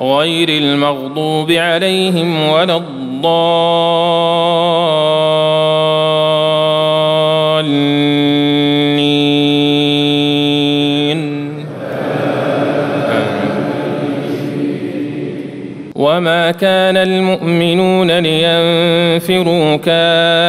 غير المغضوب عليهم ولا الضالين. وما كان المؤمنون لينفروا كافة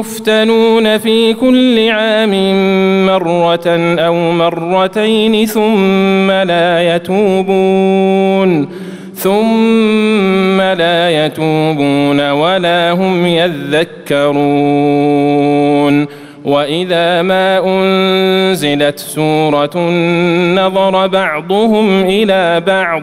يفتنون في كل عام مرة أو مرتين ثم لا يتوبون ثم لا يتوبون ولا هم يذكرون. وإذا ما أنزلت سورة نظر بعضهم إلى بعض